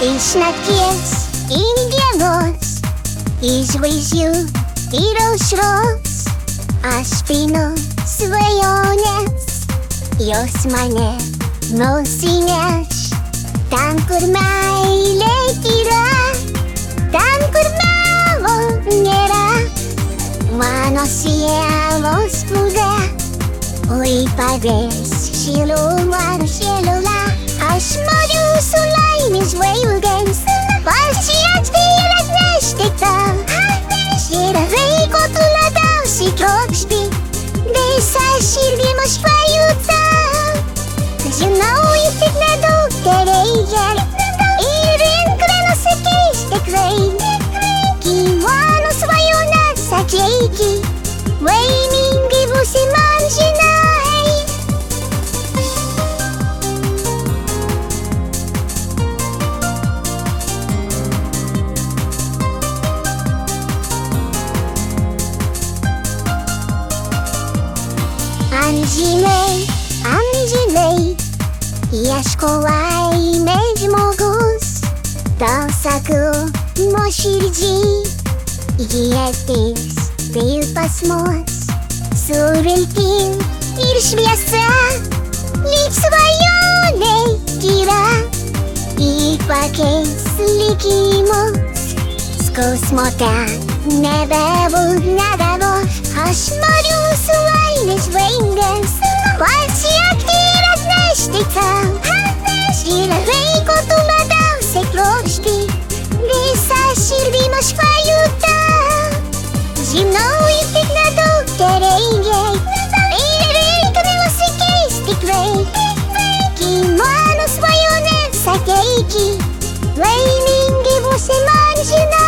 Iš nakties, iš dienos, iš žvaigždžių ir aušros, aš pinu svajonės, jos mane nusineš. Ten, kur meilė yra, ten, kur melo nėra, mano sielos plūga, oi pavės šilumą, šilumą. tot știi Deja și-l vimă și faiuța Să-și nouă Amžinai, amžinai Ieškovai žmogus Tau sakau nuoširdžiai Jėtis tai pas mus Su viltim ir šviesa Lyg svajonė tyra Į pakeis likimus Skausmo ten nebebus, nebebus Aš noriu su laimės žvaigždės Play Queimar nos baionetes, saquei que Lei ninguém você manjina